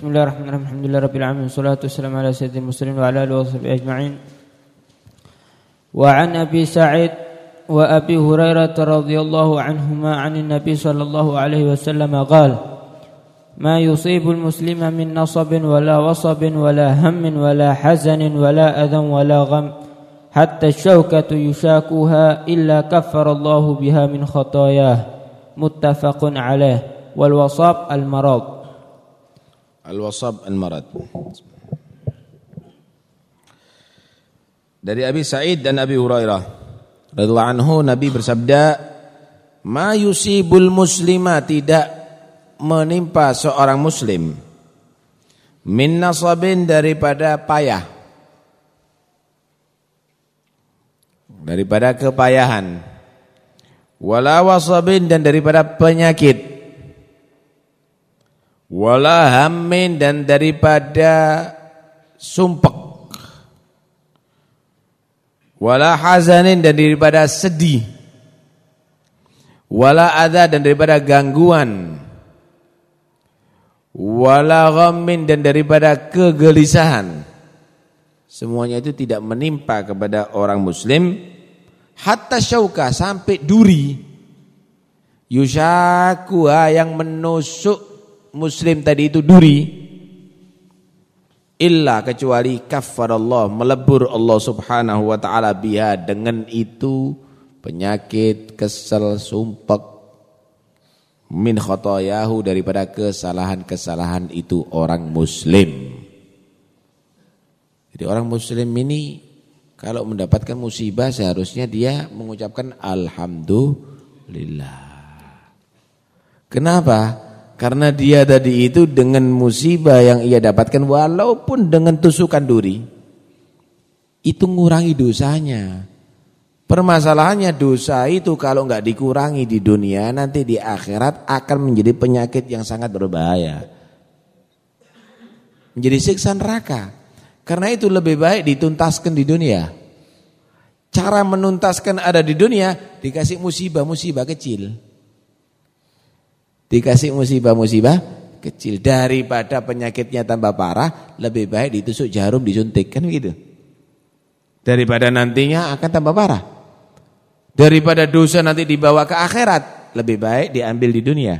بسم الله الرحمن الرحيم الحمد لله رب العالمين والصلاة والسلام على سيد المرسلين وعلى آله وصحبه أجمعين وعن أبي سعيد وأبي هريرة رضي الله عنهما عن النبي صلى الله عليه وسلم قال ما يصيب المسلم من نصب ولا وصب ولا هم ولا حزن ولا أذى ولا غم حتى الشوكة يشاكها إلا كفر الله بها من خطاياه متفق عليه والوصاب المرض Al-wasab al-marad. Dari Abi Sa'id dan Abi Hurairah radhiyallahu anhu Nabi bersabda, "Ma yusibul muslima tidak menimpa seorang muslim min nasabin daripada payah. Daripada kepayahan. Wala wasabin dan daripada penyakit wala hammin dan daripada sumpek. Wala hazanin dan daripada sedih. Wala adha dan daripada gangguan. Wala ghammin dan daripada kegelisahan. Semuanya itu tidak menimpa kepada orang muslim. Hatta syauka sampai duri. Yushakuha yang menusuk muslim tadi itu duri. Illa kecuali Allah melebur Allah Subhanahu wa taala biha. Dengan itu penyakit kesel sumpek min khotoyahu daripada kesalahan-kesalahan itu orang muslim. Jadi orang muslim ini kalau mendapatkan musibah seharusnya dia mengucapkan alhamdulillah. Kenapa karena dia tadi itu dengan musibah yang ia dapatkan walaupun dengan tusukan duri itu mengurangi dosanya. Permasalahannya dosa itu kalau nggak dikurangi di dunia nanti di akhirat akan menjadi penyakit yang sangat berbahaya. Menjadi siksa neraka. Karena itu lebih baik dituntaskan di dunia. Cara menuntaskan ada di dunia dikasih musibah-musibah kecil dikasih musibah-musibah kecil. Daripada penyakitnya tambah parah lebih baik ditusuk jarum disuntik. Kan gitu daripada nantinya akan tambah parah. Daripada dosa nanti dibawa ke akhirat lebih baik diambil di dunia.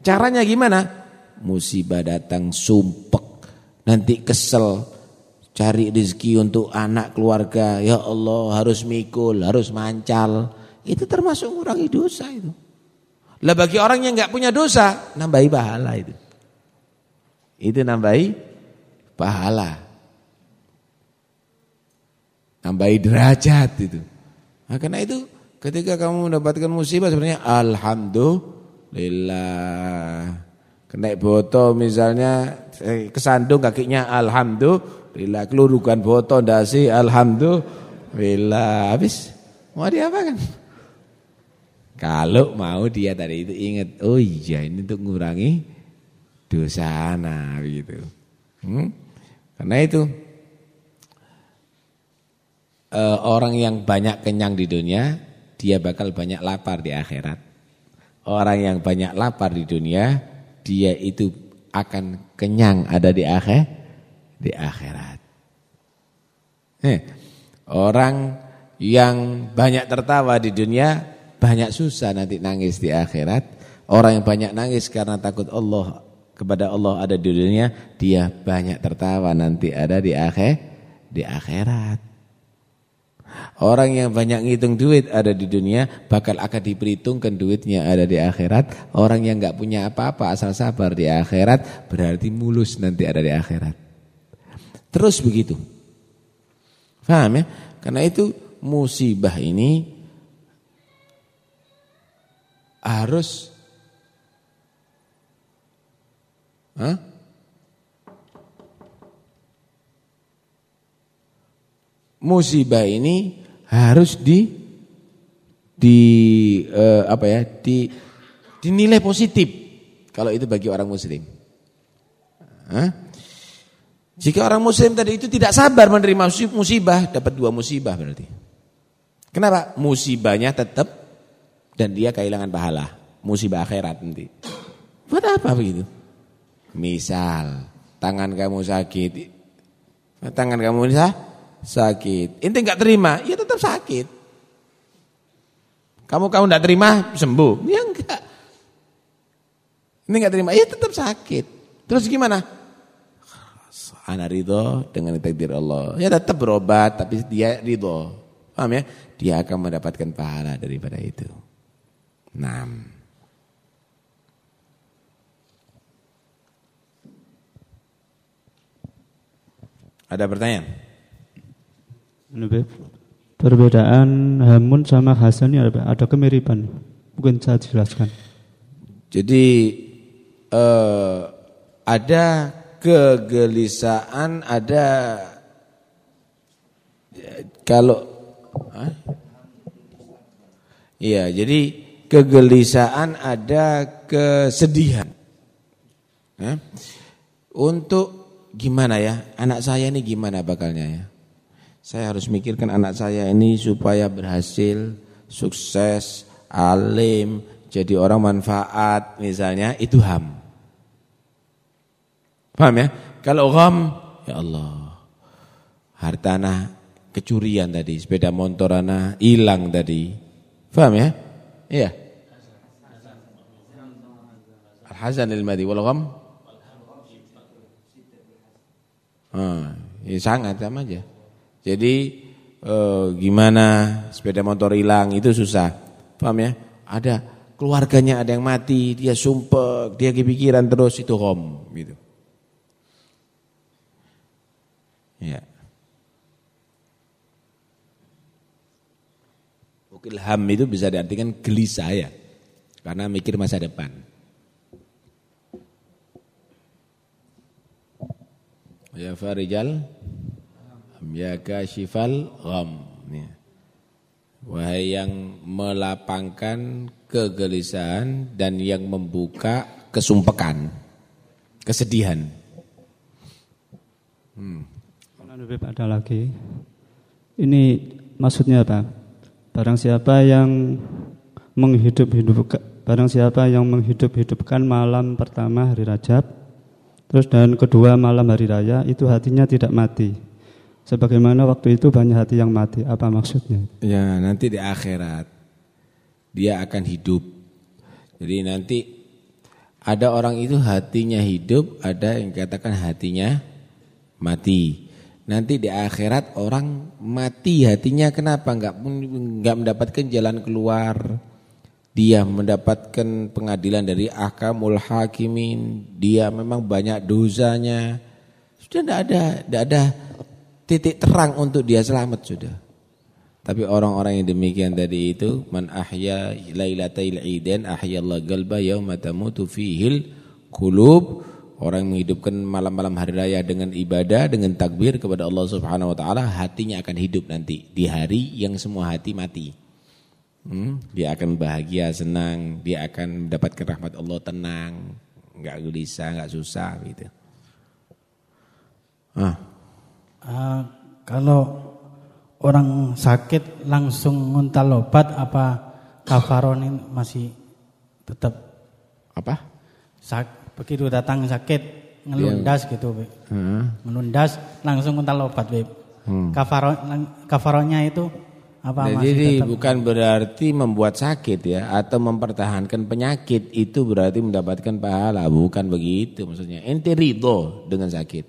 Caranya gimana? Musibah datang sumpek. Nanti kesel. Cari rezeki untuk anak keluarga. Ya Allah harus mikul harus mancal. Itu termasuk ngurangi dosa itu lah bagi orang yang nggak punya dosa, nambahi pahala itu. Itu nambahi pahala. Nambahi derajat itu. Nah, karena itu ketika kamu mendapatkan musibah sebenarnya alhamdulillah. Kena boto misalnya eh, kesandung kakinya alhamdulillah, kelurukan boto dasi alhamdulillah. Habis mau diapakan? Kalau mau dia tadi itu ingat, oh iya ini untuk mengurangi dosa nah begitu. Hmm? Karena itu uh, orang yang banyak kenyang di dunia, dia bakal banyak lapar di akhirat. Orang yang banyak lapar di dunia, dia itu akan kenyang ada di akhir di akhirat. Eh, orang yang banyak tertawa di dunia banyak susah nanti nangis di akhirat. Orang yang banyak nangis karena takut Allah kepada Allah ada di dunia, dia banyak tertawa nanti ada di akhir di akhirat. Orang yang banyak ngitung duit ada di dunia bakal akan diperhitungkan duitnya ada di akhirat. Orang yang nggak punya apa-apa asal sabar di akhirat berarti mulus nanti ada di akhirat. Terus begitu. Paham ya? Karena itu musibah ini harus Hah? musibah ini harus di di uh, apa ya di dinilai positif kalau itu bagi orang muslim. Hah? Jika orang muslim tadi itu tidak sabar menerima musibah dapat dua musibah berarti. Kenapa? Musibahnya tetap dan dia kehilangan pahala, musibah akhirat nanti. Buat apa begitu? Misal tangan kamu sakit. Tangan kamu sah, sakit. Inti enggak terima, ya tetap sakit. Kamu kamu enggak terima, sembuh. Ya enggak. Ini enggak terima, ya tetap sakit. Terus gimana? Anak ridho dengan takdir Allah. Ya tetap berobat, tapi dia ridho. Paham ya? Dia akan mendapatkan pahala daripada itu. Nah. Ada pertanyaan? Perbedaan Hamun sama Hasan ini ada, ada kemiripan. Mungkin saya jelaskan. Jadi eh, ada kegelisahan, ada kalau Iya, jadi kegelisahan ada kesedihan. Ya. Untuk gimana ya, anak saya ini gimana bakalnya ya. Saya harus mikirkan anak saya ini supaya berhasil, sukses, alim, jadi orang manfaat misalnya, itu ham. Paham ya? Kalau ham, ya Allah, hartana kecurian tadi, sepeda motor anak hilang tadi. Paham ya? Iya. Al-Hasan al-Madi wal gham Hmm, ya sangat sama aja. Jadi eh, gimana sepeda motor hilang itu susah. Paham ya? Ada keluarganya ada yang mati, dia sumpek, dia kepikiran terus itu hom gitu. Ya. Ilham itu bisa diartikan gelisah ya. Karena mikir masa depan. Ya farijal Ya kashifal gham ya. Wahai yang melapangkan kegelisahan dan yang membuka kesumpekan, kesedihan. Hmm. Ada lagi. Ini maksudnya apa? Barang siapa yang menghidup-hidupkan barang siapa yang menghidup-hidupkan malam pertama hari Rajab Terus dan kedua malam hari raya itu hatinya tidak mati. Sebagaimana waktu itu banyak hati yang mati. Apa maksudnya? Ya nanti di akhirat dia akan hidup. Jadi nanti ada orang itu hatinya hidup, ada yang katakan hatinya mati. Nanti di akhirat orang mati hatinya kenapa? Enggak enggak mendapatkan jalan keluar dia mendapatkan pengadilan dari akamul hakimin, dia memang banyak dosanya. Sudah tidak ada, tidak ada titik terang untuk dia selamat sudah. Tapi orang-orang yang demikian tadi itu man ahya lailatal idain ahyallahu qalba yauma tamutu fihil qulub orang yang menghidupkan malam-malam hari raya dengan ibadah dengan takbir kepada Allah Subhanahu wa taala hatinya akan hidup nanti di hari yang semua hati mati. Hmm, dia akan bahagia, senang, dia akan mendapatkan rahmat Allah tenang, enggak gelisah, enggak susah gitu. Ah. Uh, kalau orang sakit langsung nguntal obat apa kafaron ini masih tetap apa? Sak, begitu datang sakit ngelundas yang, gitu, hmm. ngelundas langsung nguntal obat, Hmm. Kafaron kafaronnya itu apa nah, jadi tetap... bukan berarti membuat sakit ya atau mempertahankan penyakit itu berarti mendapatkan pahala, bukan begitu maksudnya. Ente ridho dengan sakit.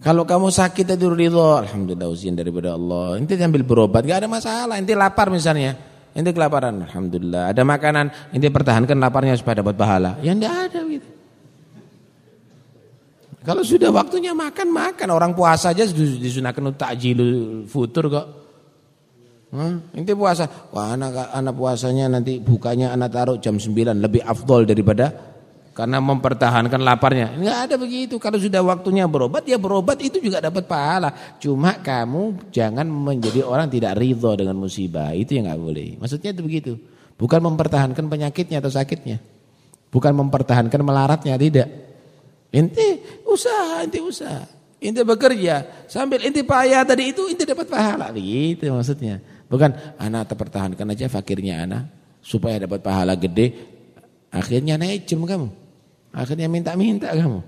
Kalau kamu sakit itu ridho, alhamdulillah ujian daripada Allah. Ente ambil berobat, gak ada masalah. Ente lapar misalnya, ente kelaparan, alhamdulillah. Ada makanan, ente pertahankan laparnya supaya dapat pahala. Ya enggak ada. Kalau sudah waktunya makan, makan. Orang puasa aja disunahkan takjil futur kok. Hmm, inti puasa. Wah, anak anak puasanya nanti bukanya anak taruh jam 9 lebih afdol daripada karena mempertahankan laparnya. Enggak ada begitu. Kalau sudah waktunya berobat, ya berobat itu juga dapat pahala. Cuma kamu jangan menjadi orang tidak ridho dengan musibah. Itu yang enggak boleh. Maksudnya itu begitu. Bukan mempertahankan penyakitnya atau sakitnya. Bukan mempertahankan melaratnya, tidak. Inti usaha, inti usaha. Inti bekerja sambil inti payah tadi itu inti dapat pahala begitu maksudnya. Bukan anak terpertahankan aja fakirnya anak supaya dapat pahala gede. Akhirnya jem kamu. Akhirnya minta-minta kamu.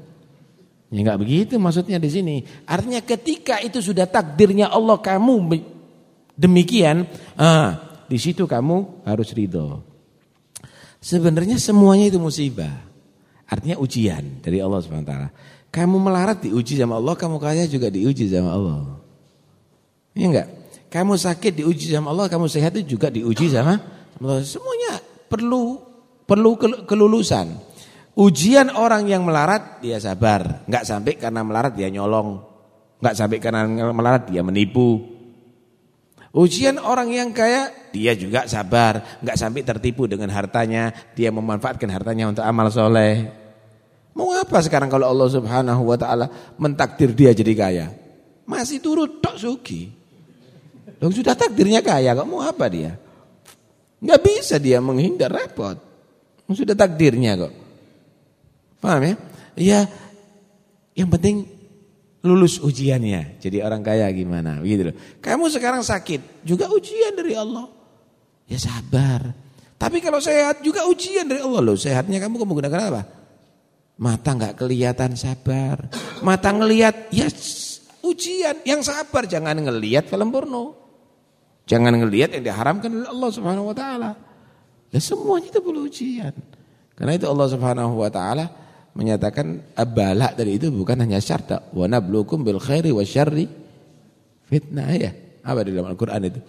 Ya enggak begitu maksudnya di sini. Artinya ketika itu sudah takdirnya Allah kamu demikian, ah, di situ kamu harus ridho. Sebenarnya semuanya itu musibah. Artinya ujian dari Allah SWT. Kamu melarat diuji sama Allah, kamu kaya juga diuji sama Allah. Iya enggak? Kamu sakit diuji sama Allah, kamu sehat itu juga diuji sama Allah. Semuanya perlu perlu kelulusan. Ujian orang yang melarat dia sabar, enggak sampai karena melarat dia nyolong, enggak sampai karena melarat dia menipu. Ujian orang yang kaya dia juga sabar, enggak sampai tertipu dengan hartanya, dia memanfaatkan hartanya untuk amal soleh. Apa sekarang kalau Allah Subhanahu wa taala mentakdir dia jadi kaya? Masih turut tok sugi. Dong sudah takdirnya kaya, kok mau apa dia? Enggak bisa dia menghindar repot. Sudah takdirnya kok. Paham ya? Ya yang penting lulus ujiannya. Jadi orang kaya gimana? Begitu loh. Kamu sekarang sakit, juga ujian dari Allah. Ya sabar. Tapi kalau sehat juga ujian dari Allah loh. Sehatnya kamu kamu gunakan apa? Mata nggak kelihatan sabar. Mata ngelihat ya ujian. Yang sabar jangan ngelihat film porno. Jangan ngelihat yang diharamkan oleh Allah Subhanahu wa taala. Ya semuanya itu perlu ujian. Karena itu Allah Subhanahu wa taala menyatakan abala tadi itu bukan hanya syarta wa nabluukum bil khairi wasyarri fitnah ya apa di dalam Al-Qur'an itu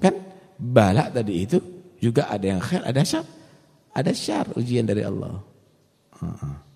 kan bala tadi itu juga ada yang khair ada syar ada syar ujian dari Allah uh -uh.